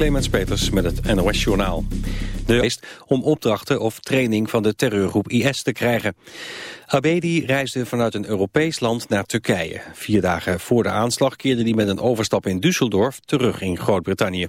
Clemens Peters met het NOS Journaal. De is om opdrachten of training van de terreurgroep IS te krijgen. Abedi reisde vanuit een Europees land naar Turkije. Vier dagen voor de aanslag keerde hij met een overstap in Düsseldorf terug in Groot-Brittannië.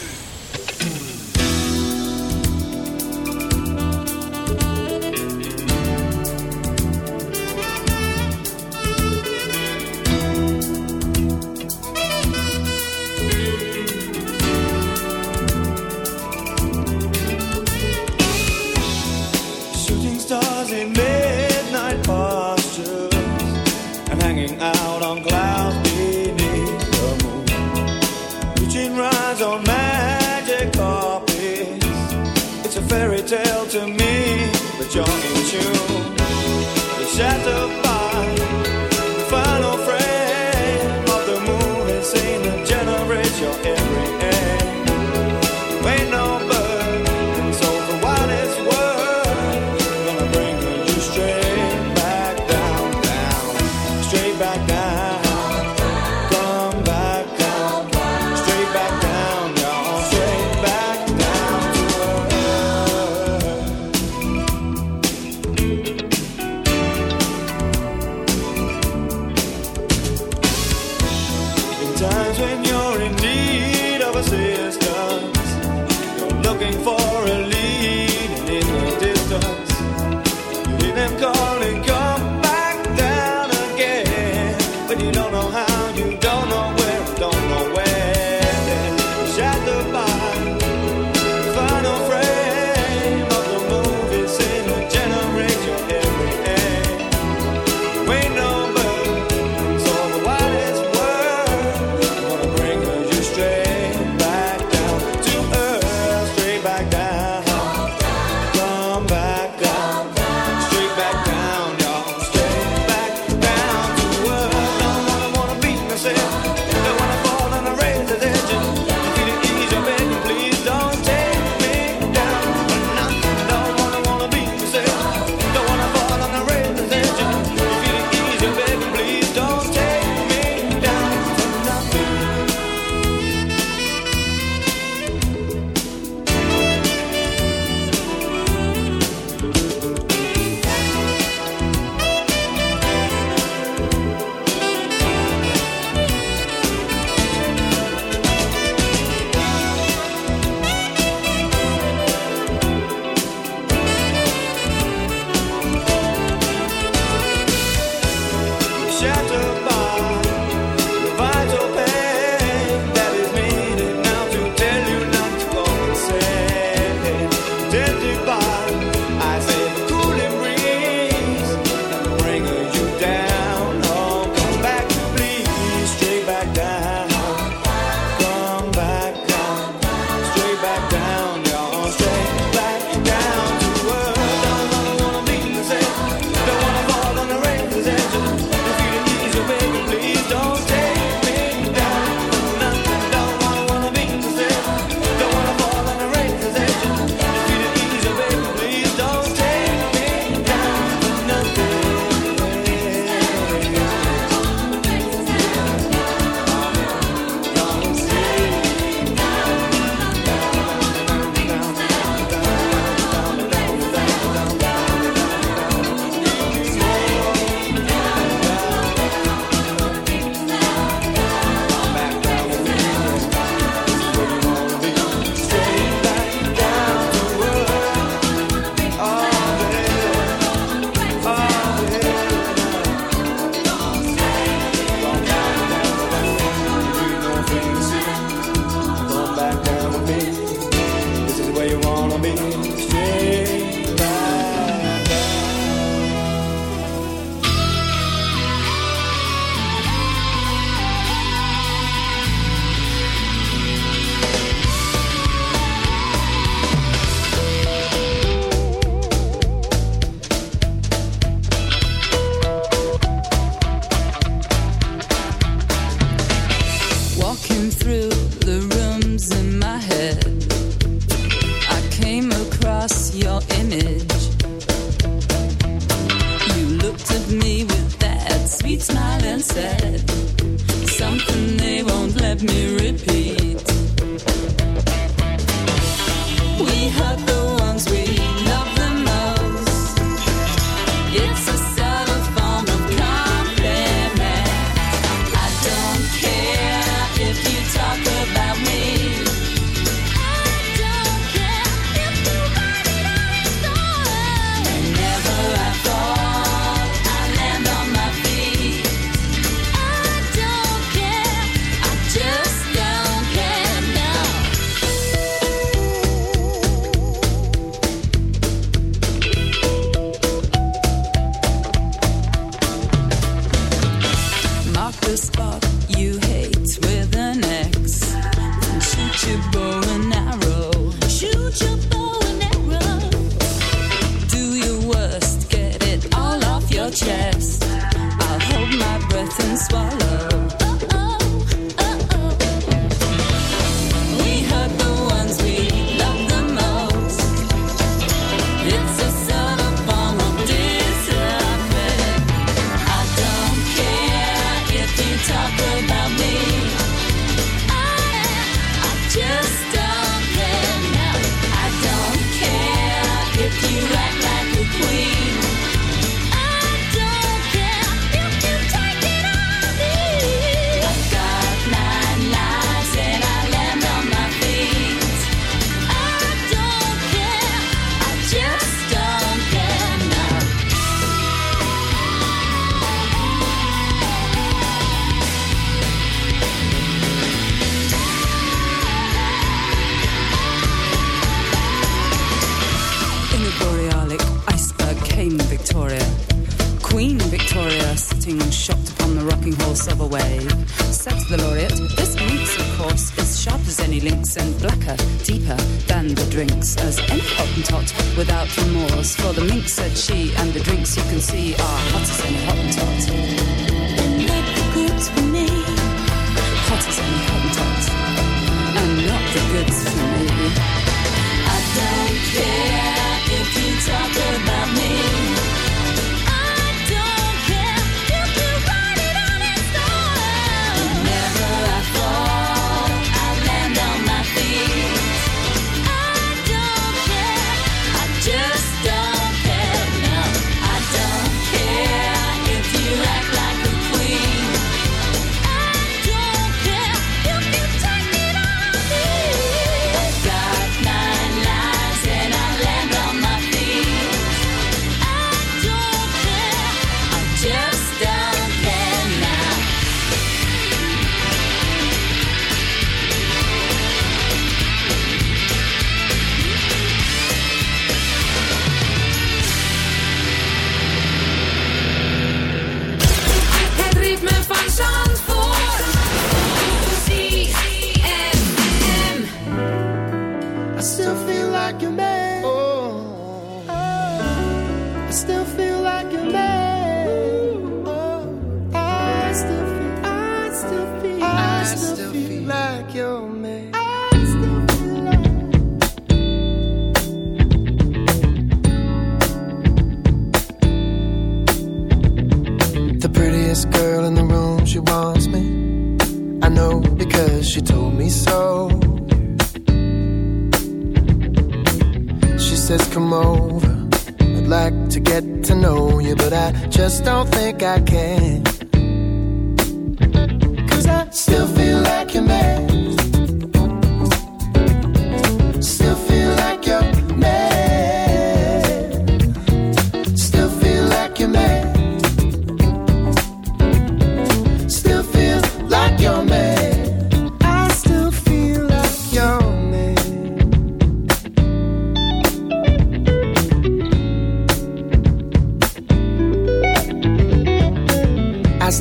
you hate with an X. Shoot your bow and arrow. Shoot your bow and arrow. Do your worst, get it all off your chest. I'll hold my breath and swallow. silver wave. Said the laureate, this week's, of course, is sharp as any links and blacker, deeper than the drinks. As any hottentot without remorse. For the mink, said she, and the drinks you can see are hot as any hottentot. not the goods for me. Hot as any hottentot. And not the goods for me. I don't care.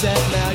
How about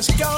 just go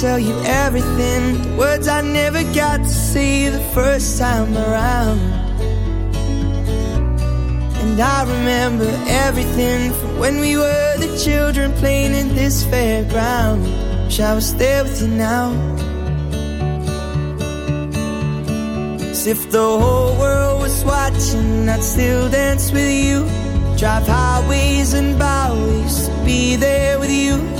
Tell you everything, the words I never got to say the first time around. And I remember everything from when we were the children playing in this fairground. Shall I stay with you now? As if the whole world was watching, I'd still dance with you. Drive highways and byways to be there with you.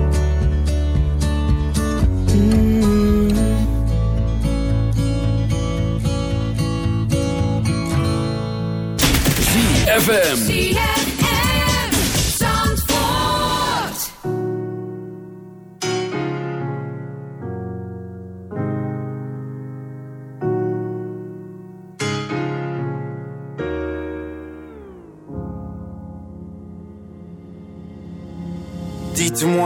ZFM.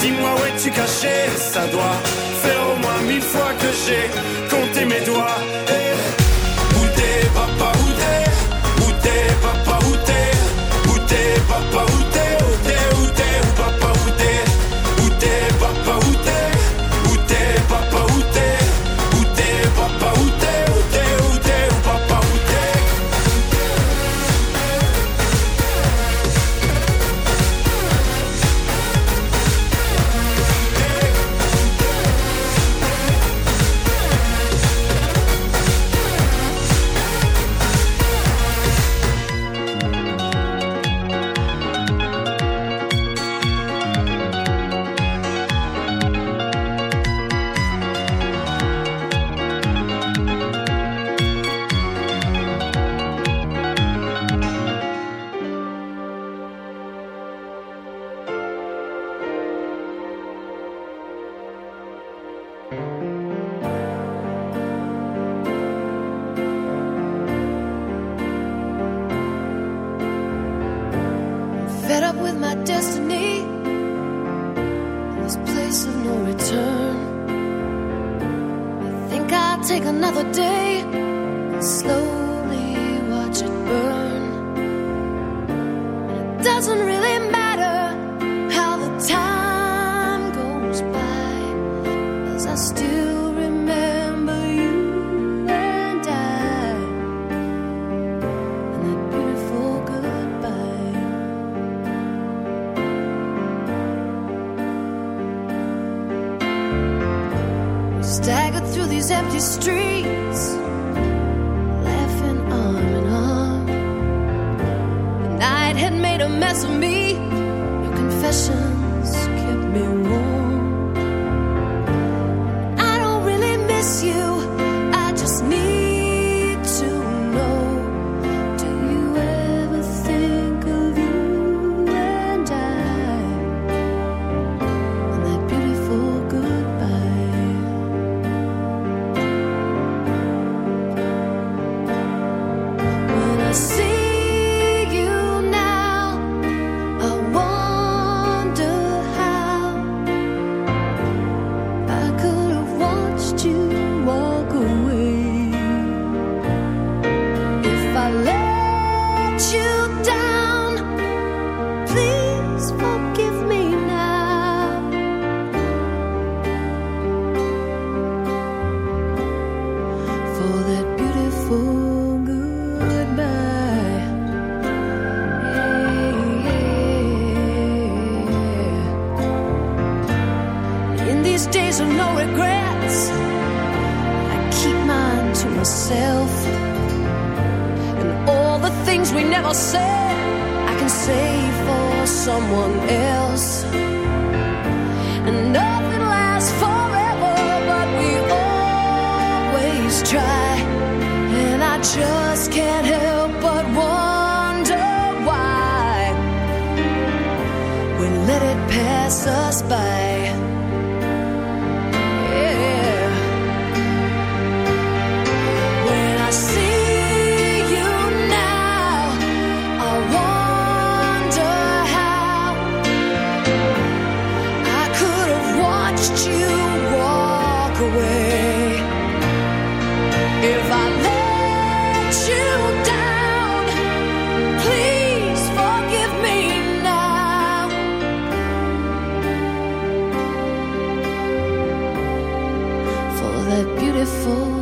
dis-moi où es-tu caché? Ça doit faire au moins mille fois que j'ai compté mes doigts. Eh, où t'es papa, où t'es? Où t'es papa, où t'es? Où t'es papa, où t'es? Où t'es, où t'es, où papa, où t'es? Où t'es papa, où Où t'es papa, beautiful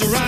restaurant.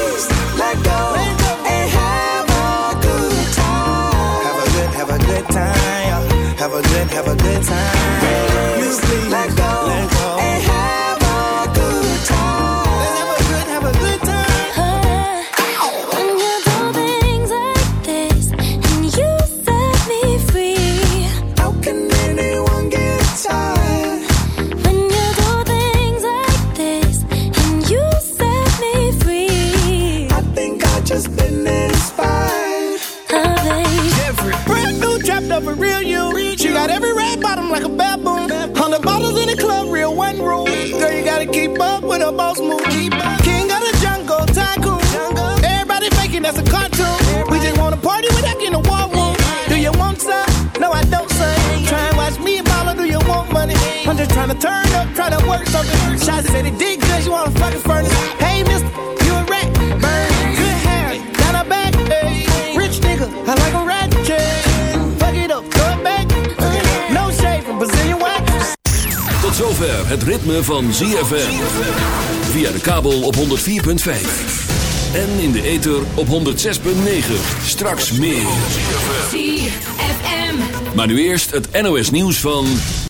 good time. Have a good, have a good time. Music, let go. Let go. I'm just trying to turn up, trying to work something. Shots said it did good, you wanna fucking furnace. Hey, mister, you a rat. Burn, good hair, down her back. Hey, rich nigga, I like a ratchet. Fuck it up, throw it back. No shade from Brazilian wax. Tot zover het ritme van ZFM. Via de kabel op 104.5. En in de ether op 106.9. Straks meer. ZFM. Maar nu eerst het NOS nieuws van...